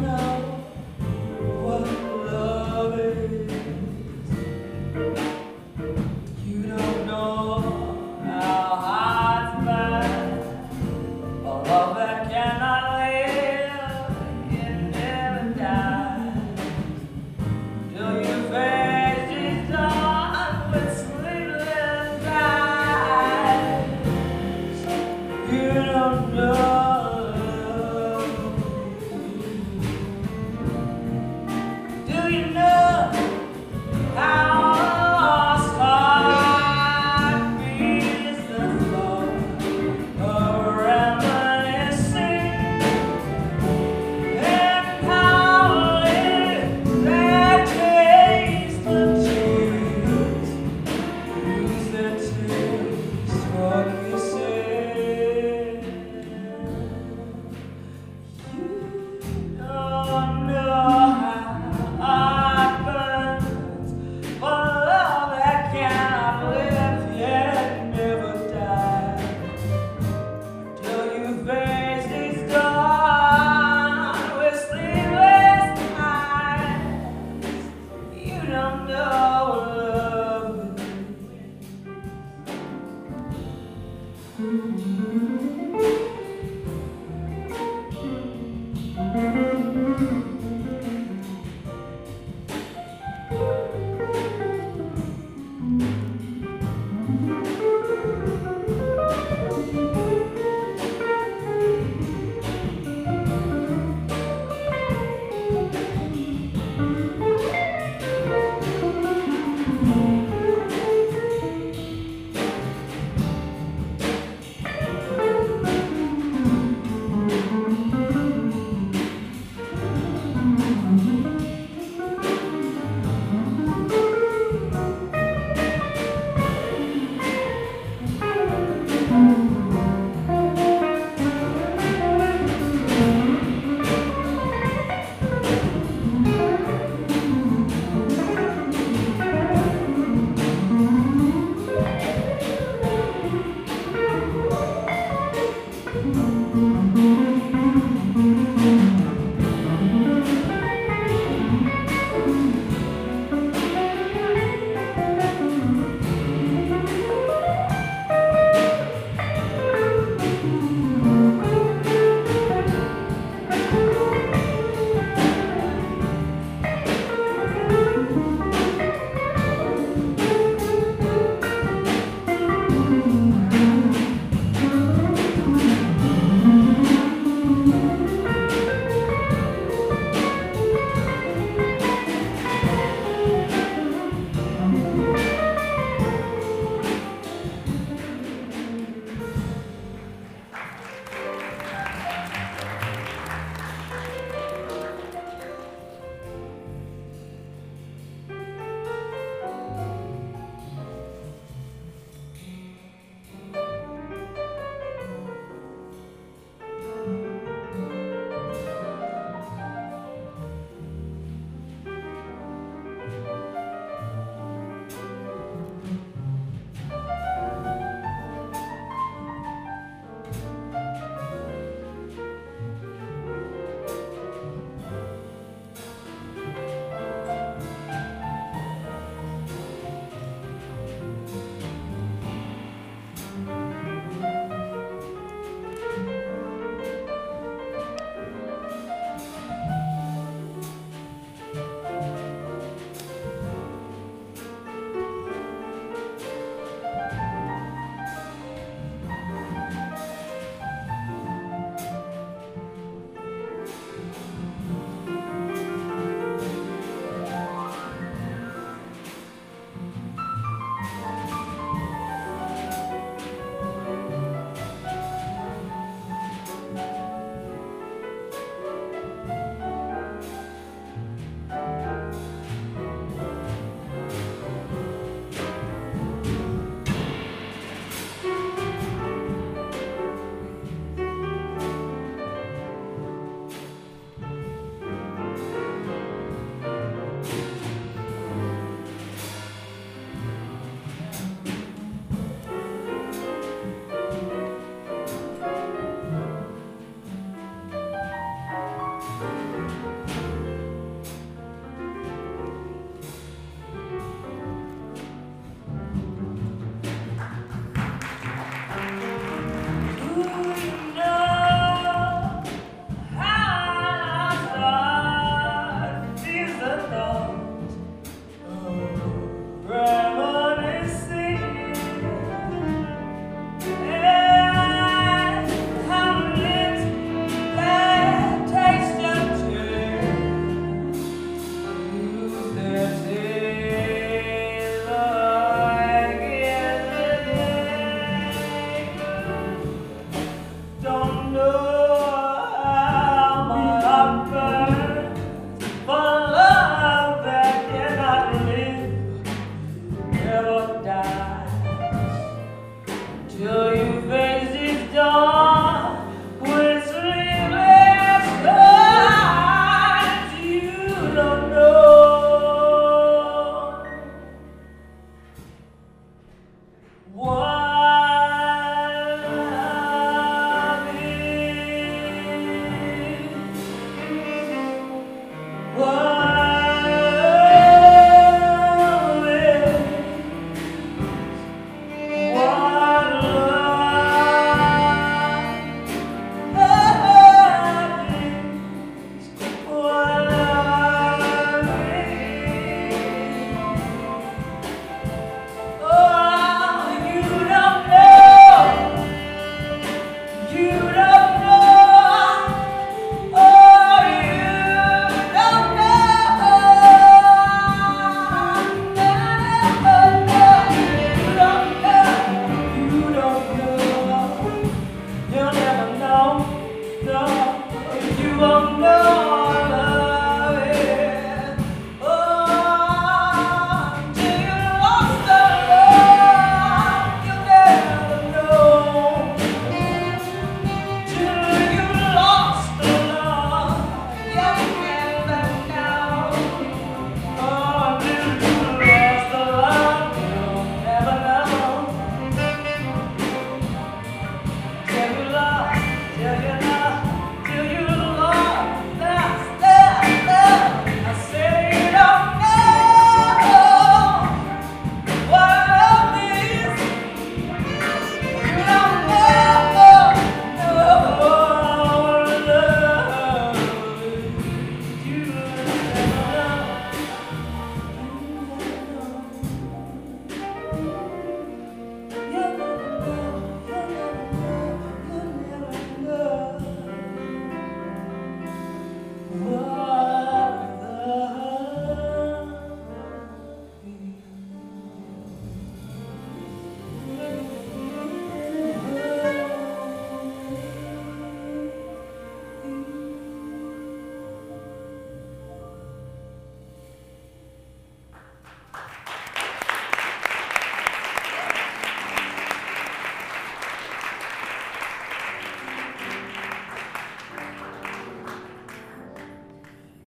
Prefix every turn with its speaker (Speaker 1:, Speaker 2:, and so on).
Speaker 1: Do